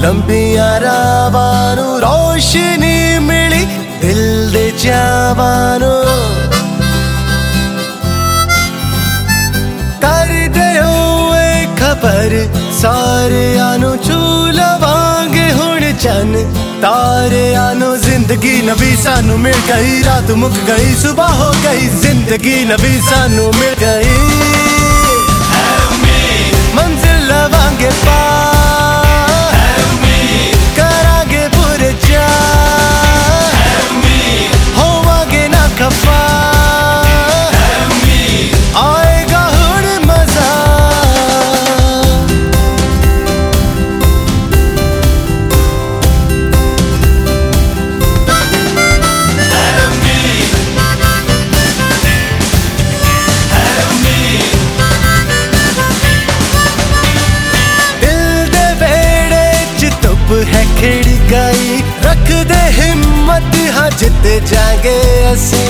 ਲੰਬੀਆਂ ਰਾਵਾਂ ਨੂੰ ਰੋਸ਼ਨੀ ਮਿਲੀ, ਦਿਲ ਦੇ ਚਾਵਾਂ ਨੂੰ। ਕਰਦੇ ਹੋਏ ਖਬਰ, ਸਾਰਿਆਂ ਨੂੰ ਛੂ ਲਵਾਂਗੇ ਹੁਣ ਚੰਨ। ਤਾਰਿਆਂ ਨੂੰ ਜ਼ਿੰਦਗੀ ਨਵੀਂ ਸਾਨੂੰ ਮਿਲ ਗਈ, ਰਾਤ ਮੁੱਕ ਗਈ ਸਵੇਰ ਹੋ ਗਈ, ਜ਼ਿੰਦਗੀ ਨਵੀਂ ਸਾਨੂੰ ਮਿਲ ਗਈ। दे हिम्मत हाँ जित जागे असी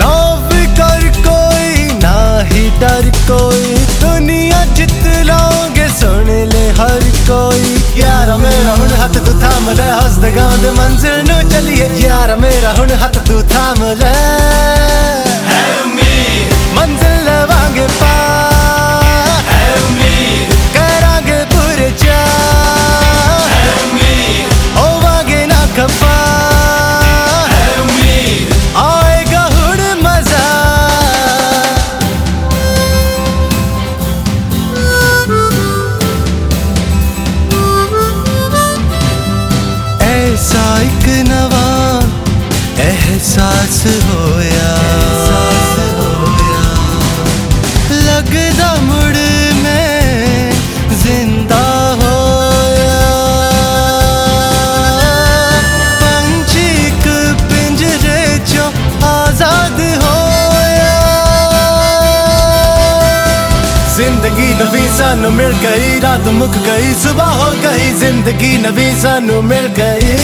ना भी कर कोई, ना ही डर कोई, दुनिया जित लाओगे, सुन ले हर कोई। यार मेरा हूँ हाथ तू थाम ले, हंस दे गाँव दे मंजिल नु चलिए। यार मेरा हूँ हाथ तू थाम ले। नवा एहसास होया ਨਵੀਂ ਸਾਨੂੰ ਮਿਲ ਗਈ, ਰਾਤ ਮੁੱਕ ਗਈ ਸਵੇਰ ਹੋ ਗਈ, ਜ਼ਿੰਦਗੀ ਨਵੀਂ ਸਾਨੂੰ ਮਿਲ ਗਈ।